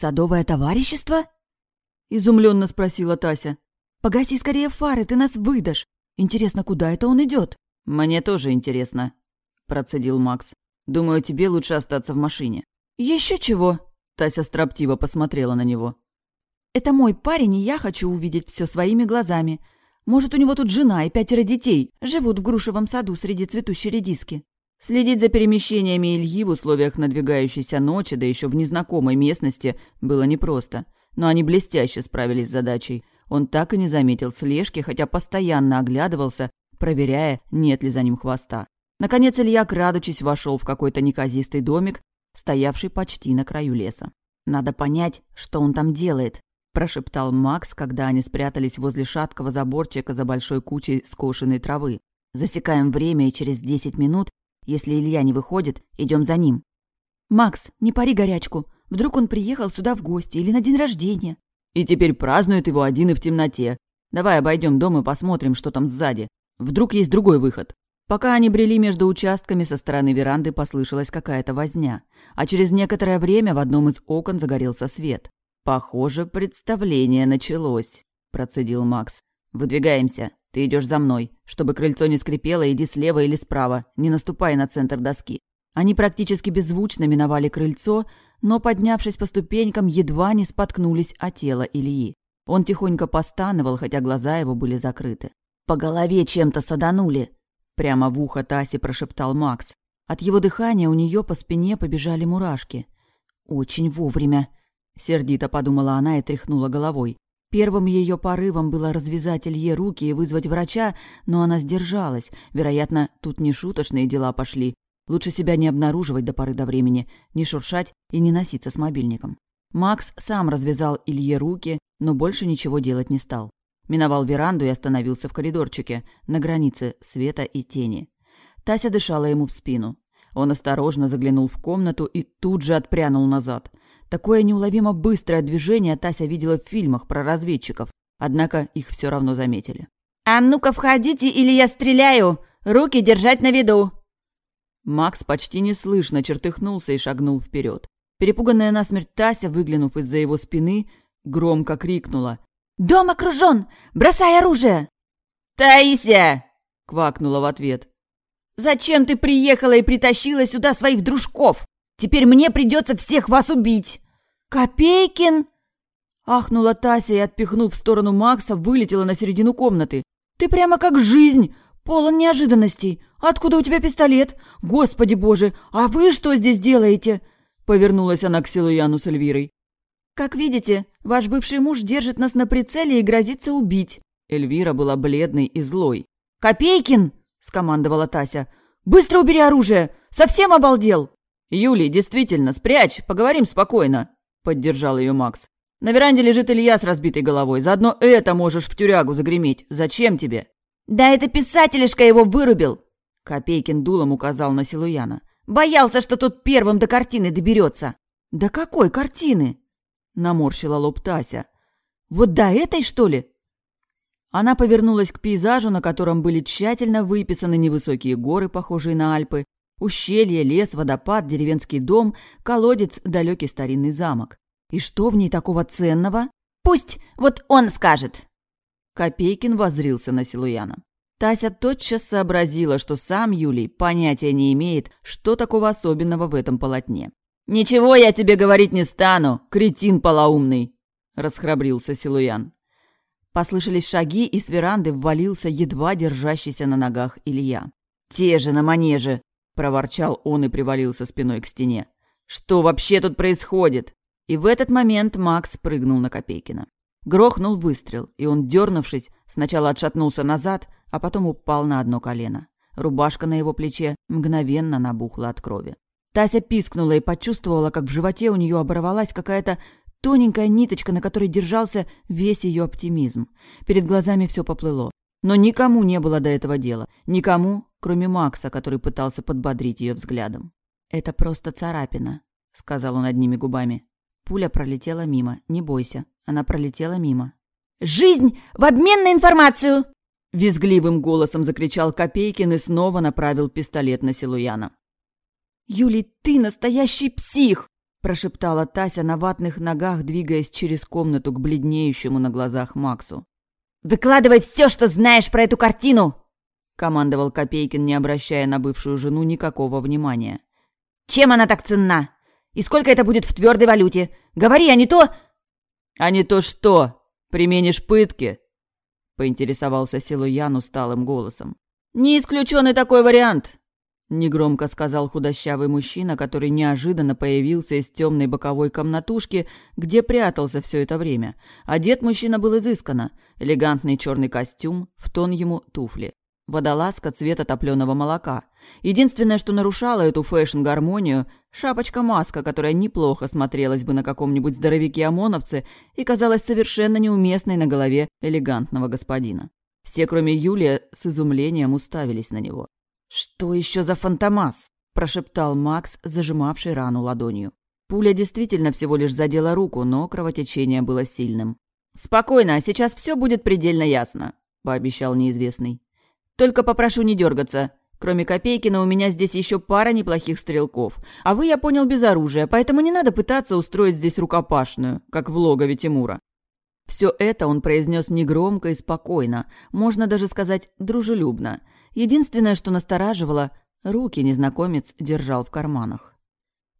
«Садовое товарищество?» – изумленно спросила Тася. «Погаси скорее фары, ты нас выдашь. Интересно, куда это он идет? «Мне тоже интересно», – процедил Макс. «Думаю, тебе лучше остаться в машине». Еще чего?» – Тася строптиво посмотрела на него. «Это мой парень, и я хочу увидеть все своими глазами. Может, у него тут жена и пятеро детей, живут в грушевом саду среди цветущей редиски. Следить за перемещениями Ильи в условиях надвигающейся ночи, да еще в незнакомой местности, было непросто. Но они блестяще справились с задачей. Он так и не заметил слежки, хотя постоянно оглядывался, проверяя, нет ли за ним хвоста. Наконец Илья, крадучись, вошел в какой-то неказистый домик, стоявший почти на краю леса. «Надо понять, что он там делает», – прошептал Макс, когда они спрятались возле шаткого заборчика за большой кучей скошенной травы. «Засекаем время, и через десять минут если Илья не выходит, идем за ним. «Макс, не пари горячку. Вдруг он приехал сюда в гости или на день рождения?» «И теперь празднует его один и в темноте. Давай обойдем дом и посмотрим, что там сзади. Вдруг есть другой выход». Пока они брели между участками, со стороны веранды послышалась какая-то возня, а через некоторое время в одном из окон загорелся свет. «Похоже, представление началось», – процедил Макс. «Выдвигаемся. Ты идешь за мной. Чтобы крыльцо не скрипело, иди слева или справа. Не наступай на центр доски». Они практически беззвучно миновали крыльцо, но, поднявшись по ступенькам, едва не споткнулись о тело Ильи. Он тихонько постановал, хотя глаза его были закрыты. «По голове чем-то саданули!» Прямо в ухо Таси прошептал Макс. От его дыхания у нее по спине побежали мурашки. «Очень вовремя!» Сердито подумала она и тряхнула головой. Первым ее порывом было развязать Илье руки и вызвать врача, но она сдержалась. Вероятно, тут не шуточные дела пошли. Лучше себя не обнаруживать до поры до времени, не шуршать и не носиться с мобильником. Макс сам развязал Илье руки, но больше ничего делать не стал. Миновал веранду и остановился в коридорчике, на границе света и тени. Тася дышала ему в спину. Он осторожно заглянул в комнату и тут же отпрянул назад. Такое неуловимо быстрое движение Тася видела в фильмах про разведчиков, однако их все равно заметили. «А ну-ка входите, или я стреляю! Руки держать на виду!» Макс почти неслышно чертыхнулся и шагнул вперед. Перепуганная насмерть Тася, выглянув из-за его спины, громко крикнула. «Дом окружен! Бросай оружие!» «Таися!» – квакнула в ответ. «Зачем ты приехала и притащила сюда своих дружков? Теперь мне придется всех вас убить!» «Копейкин!» Ахнула Тася и, отпихнув в сторону Макса, вылетела на середину комнаты. «Ты прямо как жизнь! Полон неожиданностей! Откуда у тебя пистолет? Господи боже, а вы что здесь делаете?» Повернулась она к Силуяну с Эльвирой. «Как видите, ваш бывший муж держит нас на прицеле и грозится убить». Эльвира была бледной и злой. «Копейкин!» – скомандовала Тася. «Быстро убери оружие! Совсем обалдел!» «Юли, действительно, спрячь, поговорим спокойно», – поддержал ее Макс. «На веранде лежит Илья с разбитой головой. Заодно это можешь в тюрягу загреметь. Зачем тебе?» «Да это писателишка его вырубил!» Копейкин дулом указал на Силуяна. «Боялся, что тот первым до картины доберется!» «Да какой картины?» – наморщила лоб Тася. «Вот до этой, что ли?» Она повернулась к пейзажу, на котором были тщательно выписаны невысокие горы, похожие на Альпы, Ущелье, лес, водопад, деревенский дом, колодец, далекий старинный замок. И что в ней такого ценного? Пусть вот он скажет. Копейкин воззрился на Силуяна. Тася тотчас сообразила, что сам Юлий понятия не имеет, что такого особенного в этом полотне. «Ничего я тебе говорить не стану, кретин полоумный!» – расхрабрился Силуян. Послышались шаги, и с веранды ввалился едва держащийся на ногах Илья. «Те же на манеже!» Проворчал он и привалился спиной к стене. «Что вообще тут происходит?» И в этот момент Макс прыгнул на Копейкина. Грохнул выстрел, и он, дернувшись, сначала отшатнулся назад, а потом упал на одно колено. Рубашка на его плече мгновенно набухла от крови. Тася пискнула и почувствовала, как в животе у нее оборвалась какая-то тоненькая ниточка, на которой держался весь ее оптимизм. Перед глазами все поплыло. Но никому не было до этого дела. Никому, кроме Макса, который пытался подбодрить ее взглядом. «Это просто царапина», — сказал он одними губами. Пуля пролетела мимо. Не бойся, она пролетела мимо. «Жизнь в обмен на информацию!» Визгливым голосом закричал Копейкин и снова направил пистолет на Силуяна. «Юлий, ты настоящий псих!» – прошептала Тася на ватных ногах, двигаясь через комнату к бледнеющему на глазах Максу. «Выкладывай все, что знаешь про эту картину!» – командовал Копейкин, не обращая на бывшую жену никакого внимания. «Чем она так ценна? И сколько это будет в твердой валюте? Говори, а не то...» «А не то что? Применишь пытки?» – поинтересовался Силуян усталым голосом. «Не исключен и такой вариант», — негромко сказал худощавый мужчина, который неожиданно появился из темной боковой комнатушки, где прятался все это время. Одет мужчина был изысканно. Элегантный черный костюм, в тон ему туфли. Водолазка цвета топленого молока. Единственное, что нарушало эту fashion -гармонию – шапочка-маска, которая неплохо смотрелась бы на каком-нибудь здоровяке-ОМОНовце и казалась совершенно неуместной на голове элегантного господина. Все, кроме Юлия, с изумлением уставились на него. «Что еще за фантомас?» – прошептал Макс, зажимавший рану ладонью. Пуля действительно всего лишь задела руку, но кровотечение было сильным. «Спокойно, сейчас все будет предельно ясно», – пообещал неизвестный. Только попрошу не дергаться. Кроме Копейкина у меня здесь еще пара неплохих стрелков. А вы, я понял, без оружия, поэтому не надо пытаться устроить здесь рукопашную, как в логове Тимура». Все это он произнес негромко и спокойно, можно даже сказать дружелюбно. Единственное, что настораживало, руки незнакомец держал в карманах.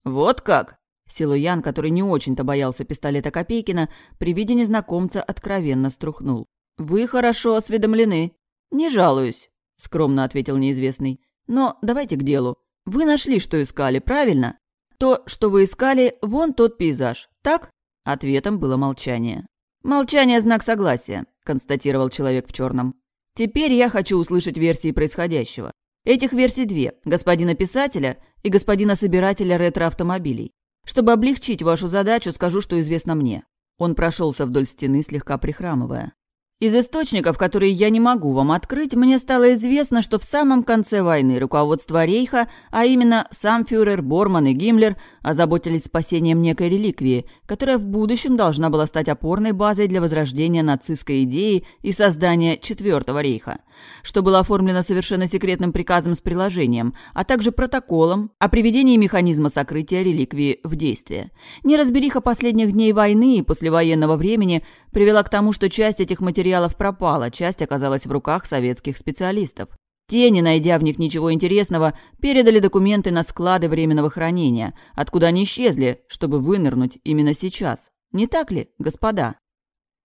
«Вот как?» Силуян, который не очень-то боялся пистолета Копейкина, при виде незнакомца откровенно струхнул. «Вы хорошо осведомлены». «Не жалуюсь», — скромно ответил неизвестный. «Но давайте к делу. Вы нашли, что искали, правильно? То, что вы искали, вон тот пейзаж, так?» Ответом было молчание. «Молчание – знак согласия», – констатировал человек в черном. «Теперь я хочу услышать версии происходящего. Этих версий две – господина писателя и господина собирателя ретро-автомобилей. Чтобы облегчить вашу задачу, скажу, что известно мне». Он прошелся вдоль стены, слегка прихрамывая. Из источников, которые я не могу вам открыть, мне стало известно, что в самом конце войны руководство Рейха, а именно сам фюрер Борман и Гиммлер, озаботились спасением некой реликвии, которая в будущем должна была стать опорной базой для возрождения нацистской идеи и создания Четвертого Рейха, что было оформлено совершенно секретным приказом с приложением, а также протоколом о приведении механизма сокрытия реликвии в действие. Неразбериха последних дней войны и послевоенного времени привела к тому, что часть этих материалов пропала, часть оказалась в руках советских специалистов. Те, не найдя в них ничего интересного, передали документы на склады временного хранения, откуда они исчезли, чтобы вынырнуть именно сейчас. Не так ли, господа?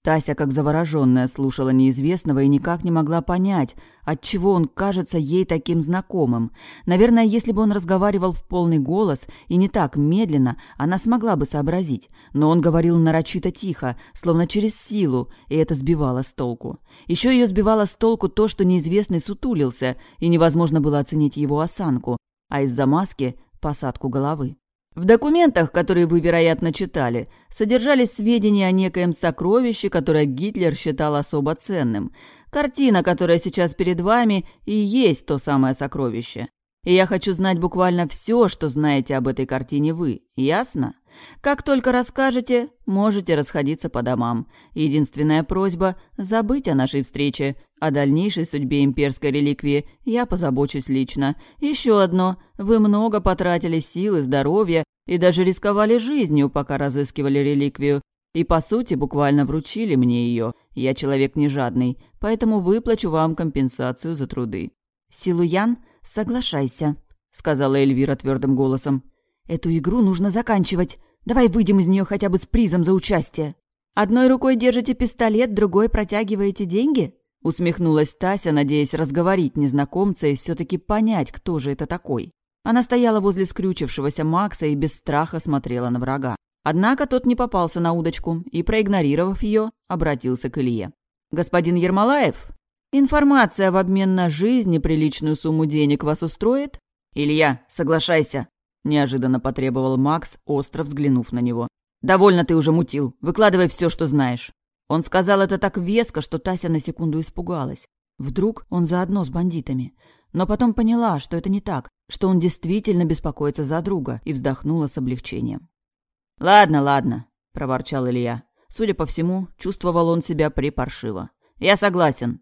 Тася, как завороженная, слушала неизвестного и никак не могла понять, отчего он кажется ей таким знакомым. Наверное, если бы он разговаривал в полный голос и не так медленно, она смогла бы сообразить. Но он говорил нарочито тихо, словно через силу, и это сбивало с толку. Еще ее сбивало с толку то, что неизвестный сутулился, и невозможно было оценить его осанку, а из-за маски – посадку головы. В документах, которые вы, вероятно, читали, содержались сведения о некоем сокровище, которое Гитлер считал особо ценным. Картина, которая сейчас перед вами, и есть то самое сокровище. И я хочу знать буквально все, что знаете об этой картине вы. Ясно? Как только расскажете, можете расходиться по домам. Единственная просьба – забыть о нашей встрече. О дальнейшей судьбе имперской реликвии я позабочусь лично. Еще одно. Вы много потратили сил и здоровья и даже рисковали жизнью, пока разыскивали реликвию. И, по сути, буквально вручили мне ее. Я человек не жадный, поэтому выплачу вам компенсацию за труды. Силуян, соглашайся, сказала Эльвира твердым голосом. Эту игру нужно заканчивать. Давай выйдем из нее хотя бы с призом за участие. Одной рукой держите пистолет, другой протягиваете деньги? Усмехнулась Тася, надеясь разговорить незнакомца и все-таки понять, кто же это такой. Она стояла возле скрючившегося Макса и без страха смотрела на врага. Однако тот не попался на удочку и, проигнорировав ее, обратился к Илье. «Господин Ермолаев, информация в обмен на жизнь и приличную сумму денег вас устроит?» «Илья, соглашайся!» – неожиданно потребовал Макс, остро взглянув на него. «Довольно ты уже мутил. Выкладывай все, что знаешь». Он сказал это так веско, что Тася на секунду испугалась. Вдруг он заодно с бандитами. Но потом поняла, что это не так, что он действительно беспокоится за друга, и вздохнула с облегчением. «Ладно, ладно», – проворчал Илья. Судя по всему, чувствовал он себя припаршиво. «Я согласен».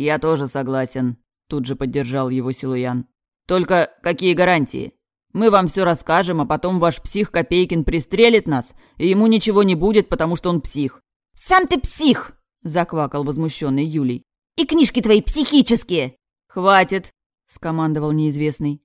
«Я тоже согласен», – тут же поддержал его Силуян. «Только какие гарантии?» Мы вам все расскажем, а потом ваш псих Копейкин пристрелит нас, и ему ничего не будет, потому что он псих». «Сам ты псих!» – заквакал возмущенный Юлий. «И книжки твои психические!» «Хватит!» – скомандовал неизвестный.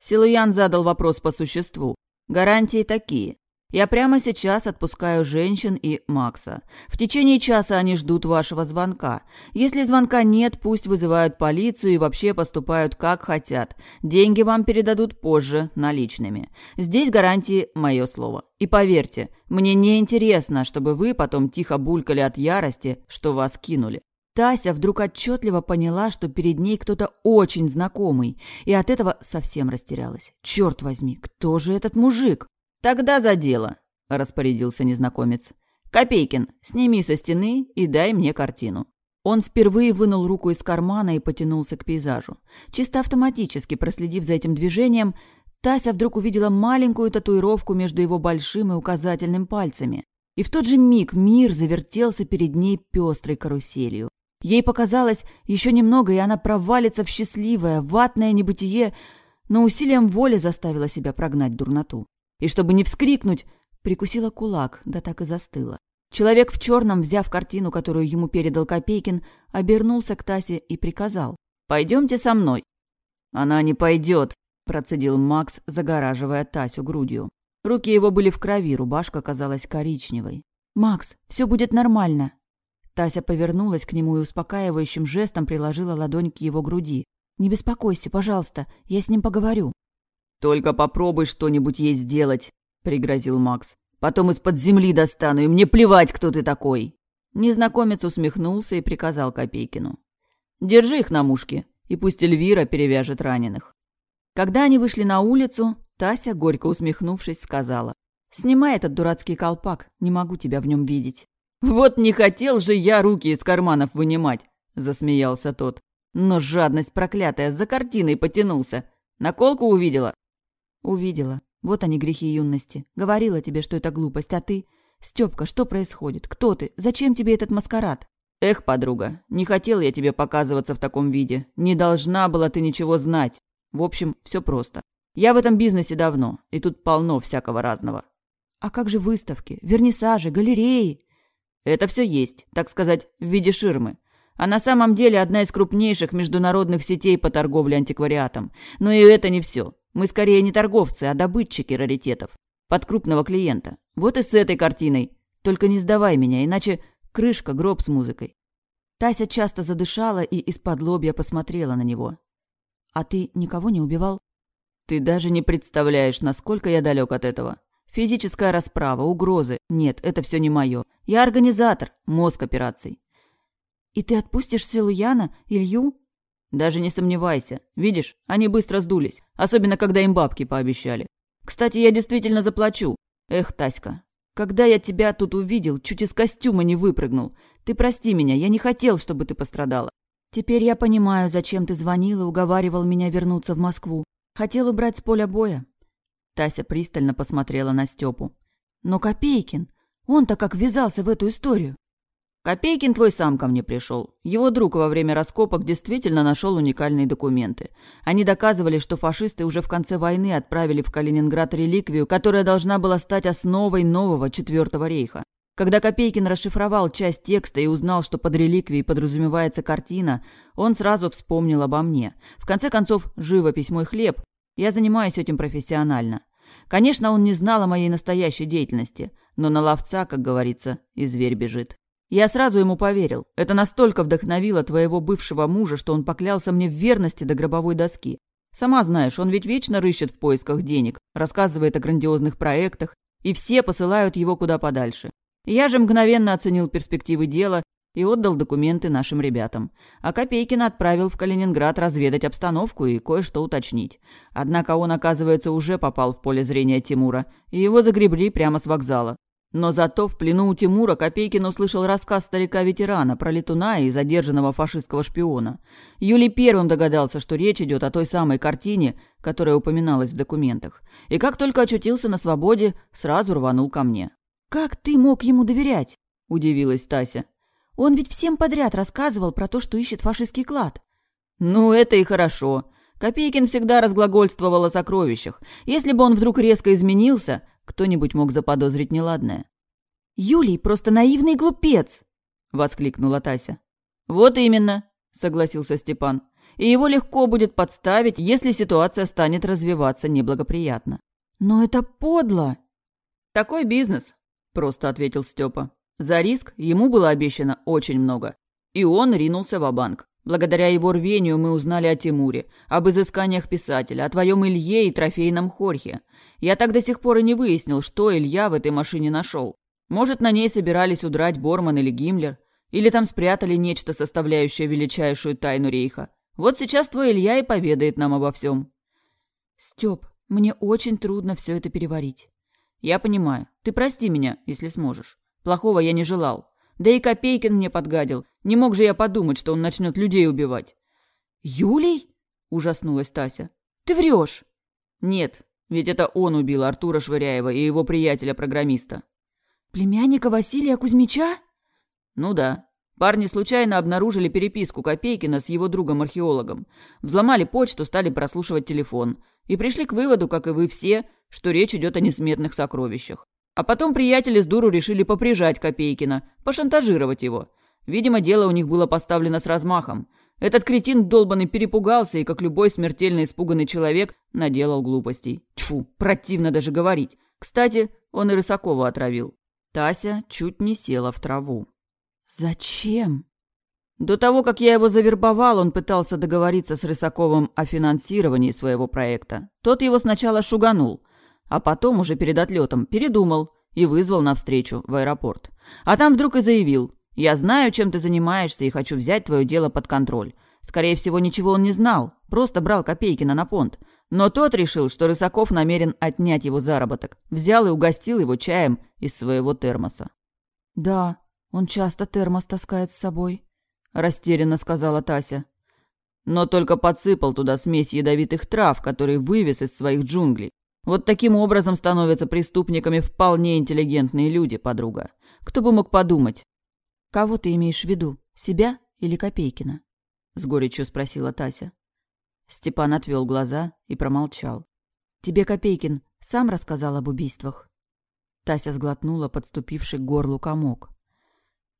Силуян задал вопрос по существу. Гарантии такие. Я прямо сейчас отпускаю женщин и Макса. В течение часа они ждут вашего звонка. Если звонка нет, пусть вызывают полицию и вообще поступают как хотят. Деньги вам передадут позже, наличными. Здесь гарантии мое слово. И поверьте, мне не интересно, чтобы вы потом тихо булькали от ярости, что вас кинули. Тася вдруг отчетливо поняла, что перед ней кто-то очень знакомый, и от этого совсем растерялась. Черт возьми, кто же этот мужик? «Тогда за дело», – распорядился незнакомец. «Копейкин, сними со стены и дай мне картину». Он впервые вынул руку из кармана и потянулся к пейзажу. Чисто автоматически проследив за этим движением, Тася вдруг увидела маленькую татуировку между его большим и указательным пальцами. И в тот же миг мир завертелся перед ней пестрой каруселью. Ей показалось, еще немного, и она провалится в счастливое, ватное небытие, но усилием воли заставила себя прогнать дурноту и, чтобы не вскрикнуть, прикусила кулак, да так и застыла. Человек в черном, взяв картину, которую ему передал Копейкин, обернулся к Тасе и приказал. «Пойдемте со мной». «Она не пойдет», – процедил Макс, загораживая Тасю грудью. Руки его были в крови, рубашка казалась коричневой. «Макс, все будет нормально». Тася повернулась к нему и успокаивающим жестом приложила ладонь к его груди. «Не беспокойся, пожалуйста, я с ним поговорю». «Только попробуй что-нибудь ей сделать», — пригрозил Макс. «Потом из-под земли достану, и мне плевать, кто ты такой». Незнакомец усмехнулся и приказал Копейкину. «Держи их на мушке, и пусть Эльвира перевяжет раненых». Когда они вышли на улицу, Тася, горько усмехнувшись, сказала. «Снимай этот дурацкий колпак, не могу тебя в нем видеть». «Вот не хотел же я руки из карманов вынимать», — засмеялся тот. «Но жадность проклятая за картиной потянулся. Наколку увидела? Увидела. Вот они грехи юности. Говорила тебе, что это глупость, а ты... Стёпка, что происходит? Кто ты? Зачем тебе этот маскарад? Эх, подруга, не хотел я тебе показываться в таком виде. Не должна была ты ничего знать. В общем, все просто. Я в этом бизнесе давно, и тут полно всякого разного. А как же выставки, вернисажи, галереи? Это все есть, так сказать, в виде ширмы. А на самом деле одна из крупнейших международных сетей по торговле антиквариатом. Но и это не все. Мы скорее не торговцы, а добытчики раритетов. Под крупного клиента. Вот и с этой картиной. Только не сдавай меня, иначе крышка, гроб с музыкой. Тася часто задышала и из-под лобья посмотрела на него. «А ты никого не убивал?» «Ты даже не представляешь, насколько я далек от этого. Физическая расправа, угрозы. Нет, это все не мое. Я организатор, мозг операций». «И ты отпустишь силу Яна, Илью?» Даже не сомневайся. Видишь, они быстро сдулись. Особенно, когда им бабки пообещали. Кстати, я действительно заплачу. Эх, Таська, когда я тебя тут увидел, чуть из костюма не выпрыгнул. Ты прости меня, я не хотел, чтобы ты пострадала. Теперь я понимаю, зачем ты звонил и уговаривал меня вернуться в Москву. Хотел убрать с поля боя. Тася пристально посмотрела на Степу. Но Копейкин, он-то как ввязался в эту историю. Копейкин твой сам ко мне пришел. Его друг во время раскопок действительно нашел уникальные документы. Они доказывали, что фашисты уже в конце войны отправили в Калининград реликвию, которая должна была стать основой нового Четвертого рейха. Когда Копейкин расшифровал часть текста и узнал, что под реликвией подразумевается картина, он сразу вспомнил обо мне. В конце концов, живопись мой хлеб. Я занимаюсь этим профессионально. Конечно, он не знал о моей настоящей деятельности, но на ловца, как говорится, и зверь бежит. Я сразу ему поверил. Это настолько вдохновило твоего бывшего мужа, что он поклялся мне в верности до гробовой доски. Сама знаешь, он ведь вечно рыщет в поисках денег, рассказывает о грандиозных проектах, и все посылают его куда подальше. Я же мгновенно оценил перспективы дела и отдал документы нашим ребятам. А Копейкина отправил в Калининград разведать обстановку и кое-что уточнить. Однако он, оказывается, уже попал в поле зрения Тимура, и его загребли прямо с вокзала. Но зато в плену у Тимура Копейкин услышал рассказ старика-ветерана про летуна и задержанного фашистского шпиона. Юлий первым догадался, что речь идет о той самой картине, которая упоминалась в документах. И как только очутился на свободе, сразу рванул ко мне. «Как ты мог ему доверять?» – удивилась Тася. «Он ведь всем подряд рассказывал про то, что ищет фашистский клад». «Ну, это и хорошо. Копейкин всегда разглагольствовал о сокровищах. Если бы он вдруг резко изменился, кто-нибудь мог заподозрить неладное. «Юлий просто наивный глупец!» — воскликнула Тася. «Вот именно», — согласился Степан. «И его легко будет подставить, если ситуация станет развиваться неблагоприятно». «Но это подло!» «Такой бизнес», — просто ответил Степа. За риск ему было обещано очень много. И он ринулся в банк Благодаря его рвению мы узнали о Тимуре, об изысканиях писателя, о твоем Илье и трофейном Хорхе. Я так до сих пор и не выяснил, что Илья в этой машине нашел. Может, на ней собирались удрать Борман или Гиммлер, или там спрятали нечто, составляющее величайшую тайну Рейха. Вот сейчас твой Илья и поведает нам обо всем. Степ, мне очень трудно все это переварить. Я понимаю. Ты прости меня, если сможешь. Плохого я не желал. Да и Копейкин мне подгадил. Не мог же я подумать, что он начнет людей убивать. «Юлий?» – ужаснулась Тася. «Ты врешь!» «Нет, ведь это он убил Артура Швыряева и его приятеля-программиста». «Племянника Василия Кузьмича?» «Ну да. Парни случайно обнаружили переписку Копейкина с его другом-археологом. Взломали почту, стали прослушивать телефон. И пришли к выводу, как и вы все, что речь идет о несметных сокровищах. А потом приятели с дуру решили поприжать Копейкина, пошантажировать его. Видимо, дело у них было поставлено с размахом. Этот кретин долбанный перепугался и, как любой смертельно испуганный человек, наделал глупостей. Тьфу, противно даже говорить. Кстати, он и Рысакова отравил. Тася чуть не села в траву. «Зачем?» До того, как я его завербовал, он пытался договориться с Рысаковым о финансировании своего проекта. Тот его сначала шуганул, а потом, уже перед отлетом, передумал и вызвал навстречу в аэропорт. А там вдруг и заявил, «Я знаю, чем ты занимаешься, и хочу взять твое дело под контроль». Скорее всего, ничего он не знал, просто брал Копейкина на понт. Но тот решил, что Рысаков намерен отнять его заработок. Взял и угостил его чаем из своего термоса. «Да, он часто термос таскает с собой», – растерянно сказала Тася. «Но только подсыпал туда смесь ядовитых трав, которые вывез из своих джунглей. Вот таким образом становятся преступниками вполне интеллигентные люди, подруга. Кто бы мог подумать? Кого ты имеешь в виду, себя или Копейкина? С горечью спросила Тася. Степан отвел глаза и промолчал. Тебе Копейкин сам рассказал об убийствах? Тася сглотнула подступивший к горлу комок.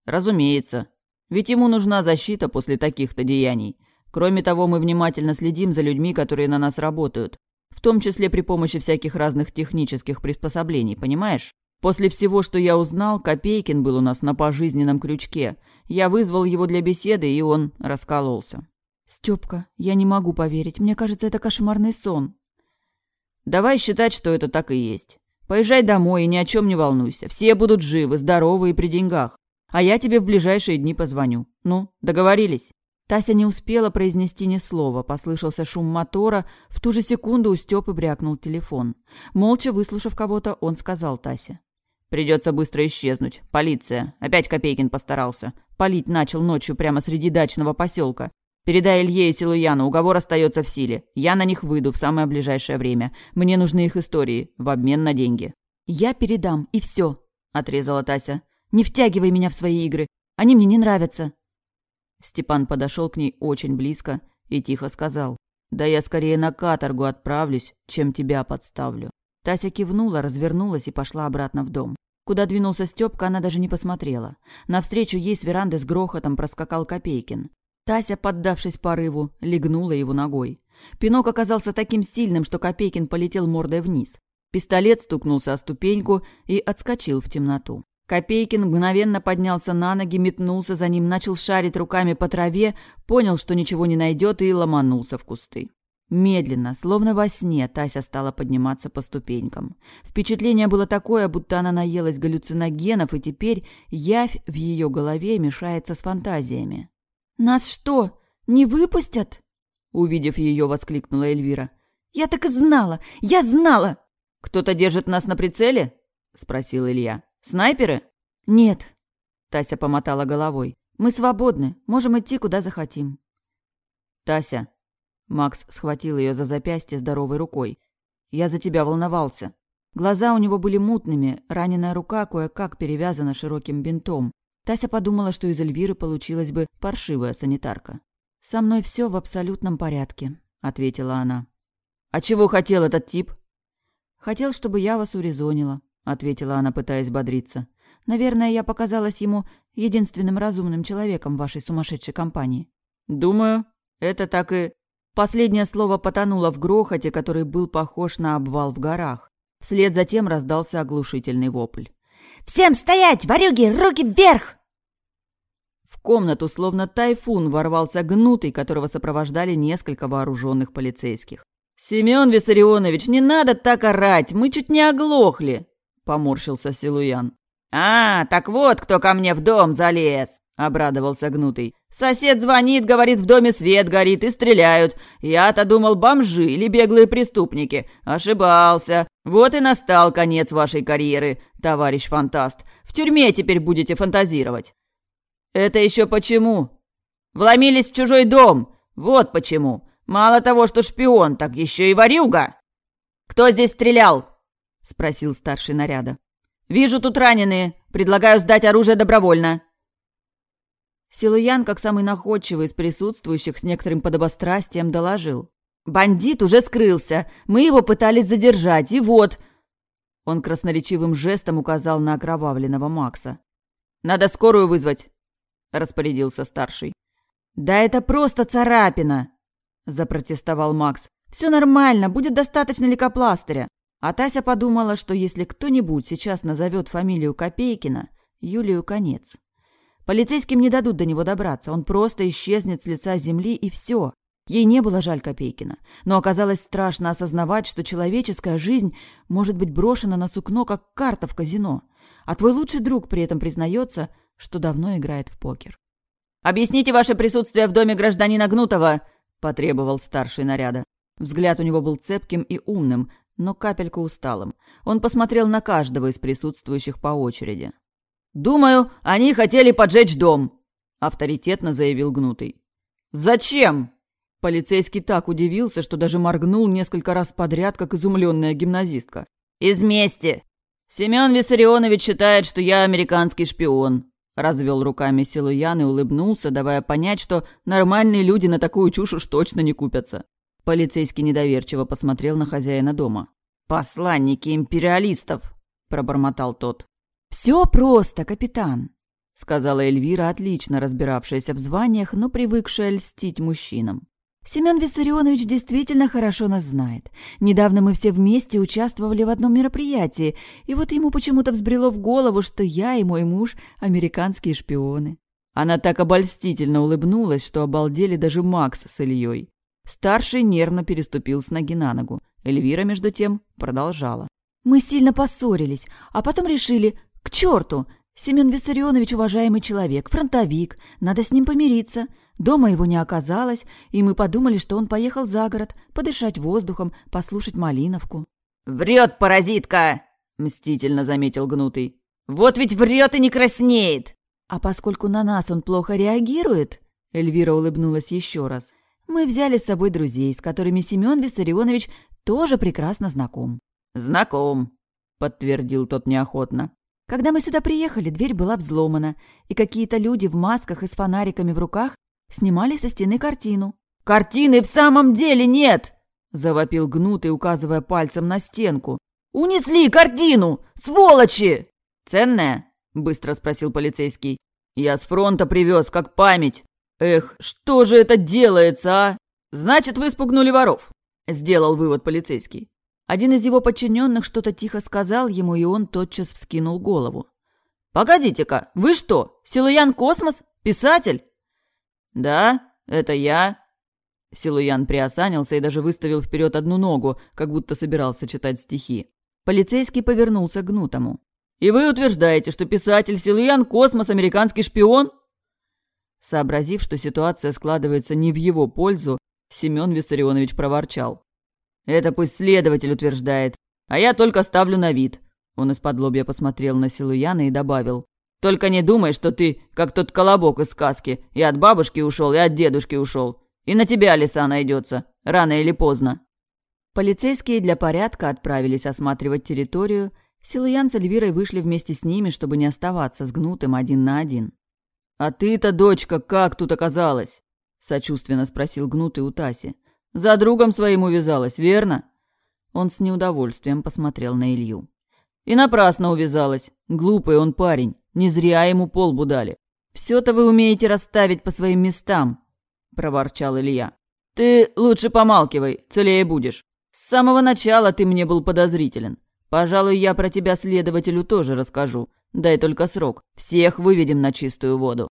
Разумеется. Ведь ему нужна защита после таких-то деяний. Кроме того, мы внимательно следим за людьми, которые на нас работают. В том числе при помощи всяких разных технических приспособлений, понимаешь? После всего, что я узнал, Копейкин был у нас на пожизненном крючке. Я вызвал его для беседы, и он раскололся. «Стёпка, я не могу поверить. Мне кажется, это кошмарный сон». «Давай считать, что это так и есть. Поезжай домой и ни о чем не волнуйся. Все будут живы, здоровы и при деньгах. А я тебе в ближайшие дни позвоню. Ну, договорились?» Тася не успела произнести ни слова, послышался шум мотора, в ту же секунду у Стёпы брякнул телефон. Молча выслушав кого-то, он сказал Тасе. «Придется быстро исчезнуть. Полиция. Опять Копейкин постарался. Полить начал ночью прямо среди дачного поселка. Передай Илье и Силуяну, уговор остается в силе. Я на них выйду в самое ближайшее время. Мне нужны их истории, в обмен на деньги». «Я передам, и все», — отрезала Тася. «Не втягивай меня в свои игры. Они мне не нравятся». Степан подошел к ней очень близко и тихо сказал. «Да я скорее на каторгу отправлюсь, чем тебя подставлю». Тася кивнула, развернулась и пошла обратно в дом. Куда двинулся Стёпка, она даже не посмотрела. Навстречу ей с веранды с грохотом проскакал Копейкин. Тася, поддавшись порыву, легнула его ногой. Пинок оказался таким сильным, что Копейкин полетел мордой вниз. Пистолет стукнулся о ступеньку и отскочил в темноту. Копейкин мгновенно поднялся на ноги, метнулся за ним, начал шарить руками по траве, понял, что ничего не найдет и ломанулся в кусты. Медленно, словно во сне, Тася стала подниматься по ступенькам. Впечатление было такое, будто она наелась галлюциногенов, и теперь явь в ее голове мешается с фантазиями. «Нас что, не выпустят?» Увидев ее, воскликнула Эльвира. «Я так и знала! Я знала!» «Кто-то держит нас на прицеле?» – спросил Илья. Снайперы? Нет. Тася помотала головой. Мы свободны, можем идти куда захотим. Тася. Макс схватил ее за запястье здоровой рукой. Я за тебя волновался. Глаза у него были мутными, раненая рука кое-как перевязана широким бинтом. Тася подумала, что из Эльвиры получилась бы паршивая санитарка. «Со мной все в абсолютном порядке», ответила она. «А чего хотел этот тип?» «Хотел, чтобы я вас урезонила», — ответила она, пытаясь бодриться. «Наверное, я показалась ему единственным разумным человеком в вашей сумасшедшей компании». «Думаю, это так и...» Последнее слово потонуло в грохоте, который был похож на обвал в горах. Вслед за тем раздался оглушительный вопль. «Всем стоять! Варюги, руки вверх!» В комнату, словно тайфун, ворвался гнутый, которого сопровождали несколько вооруженных полицейских. «Семен Виссарионович, не надо так орать, мы чуть не оглохли!» – поморщился Силуян. «А, так вот кто ко мне в дом залез!» – обрадовался Гнутый. «Сосед звонит, говорит, в доме свет горит и стреляют. Я-то думал, бомжи или беглые преступники. Ошибался. Вот и настал конец вашей карьеры, товарищ фантаст. В тюрьме теперь будете фантазировать». «Это еще почему?» «Вломились в чужой дом. Вот почему. Мало того, что шпион, так еще и ворюга!» «Кто здесь стрелял?» – спросил старший наряда. «Вижу тут раненые. Предлагаю сдать оружие добровольно». Силуян, как самый находчивый из присутствующих, с некоторым подобострастием доложил. «Бандит уже скрылся. Мы его пытались задержать, и вот...» Он красноречивым жестом указал на окровавленного Макса. «Надо скорую вызвать», — распорядился старший. «Да это просто царапина!» – запротестовал Макс. «Все нормально, будет достаточно лейкопластыря». А Тася подумала, что если кто-нибудь сейчас назовет фамилию Копейкина, Юлию конец. Полицейским не дадут до него добраться, он просто исчезнет с лица земли и все. Ей не было жаль Копейкина, но оказалось страшно осознавать, что человеческая жизнь может быть брошена на сукно, как карта в казино, а твой лучший друг при этом признается, что давно играет в покер. «Объясните ваше присутствие в доме гражданина Гнутова!» – потребовал старший наряда. Взгляд у него был цепким и умным, но капельку усталым. Он посмотрел на каждого из присутствующих по очереди. «Думаю, они хотели поджечь дом», – авторитетно заявил Гнутый. «Зачем?» Полицейский так удивился, что даже моргнул несколько раз подряд, как изумленная гимназистка. «Из мести! Семен Виссарионович считает, что я американский шпион. Развел руками Силуян и улыбнулся, давая понять, что нормальные люди на такую чушь уж точно не купятся. Полицейский недоверчиво посмотрел на хозяина дома. «Посланники империалистов!» – пробормотал тот. «Все просто, капитан», – сказала Эльвира, отлично разбиравшаяся в званиях, но привыкшая льстить мужчинам. Семен Виссарионович действительно хорошо нас знает. Недавно мы все вместе участвовали в одном мероприятии, и вот ему почему-то взбрело в голову, что я и мой муж – американские шпионы. Она так обольстительно улыбнулась, что обалдели даже Макс с Ильей. Старший нервно переступил с ноги на ногу. Эльвира, между тем, продолжала. «Мы сильно поссорились, а потом решили, к черту, Семен Виссарионович уважаемый человек, фронтовик, надо с ним помириться. Дома его не оказалось, и мы подумали, что он поехал за город, подышать воздухом, послушать Малиновку». «Врет, паразитка!» – мстительно заметил Гнутый. «Вот ведь врет и не краснеет!» «А поскольку на нас он плохо реагирует», – Эльвира улыбнулась еще раз, «мы взяли с собой друзей, с которыми Семен Виссарионович тоже прекрасно знаком». «Знаком», – подтвердил тот неохотно. Когда мы сюда приехали, дверь была взломана, и какие-то люди в масках и с фонариками в руках Снимали со стены картину. «Картины в самом деле нет!» – завопил гнутый, указывая пальцем на стенку. «Унесли картину! Сволочи!» «Ценная?» – быстро спросил полицейский. «Я с фронта привез, как память. Эх, что же это делается, а? Значит, вы спугнули воров!» – сделал вывод полицейский. Один из его подчиненных что-то тихо сказал ему, и он тотчас вскинул голову. «Погодите-ка, вы что, Силуян Космос? Писатель?» «Да, это я». Силуян приосанился и даже выставил вперед одну ногу, как будто собирался читать стихи. Полицейский повернулся к гнутому. «И вы утверждаете, что писатель Силуян Космос американский шпион?» Сообразив, что ситуация складывается не в его пользу, Семен Виссарионович проворчал. «Это пусть следователь утверждает, а я только ставлю на вид». Он из-под лобья посмотрел на Силуяна и добавил. Только не думай, что ты, как тот колобок из сказки, и от бабушки ушел, и от дедушки ушел. И на тебя лиса найдется, рано или поздно». Полицейские для порядка отправились осматривать территорию. Силуян с Эльвирой вышли вместе с ними, чтобы не оставаться с гнутым один на один. «А ты-то, дочка, как тут оказалась?» – сочувственно спросил гнутый у Таси. За другом своим увязалась, верно?» Он с неудовольствием посмотрел на Илью. «И напрасно увязалась. Глупый он парень. Не зря ему полбу дали. Все-то вы умеете расставить по своим местам», – проворчал Илья. «Ты лучше помалкивай, целее будешь. С самого начала ты мне был подозрителен. Пожалуй, я про тебя следователю тоже расскажу. Дай только срок. Всех выведем на чистую воду».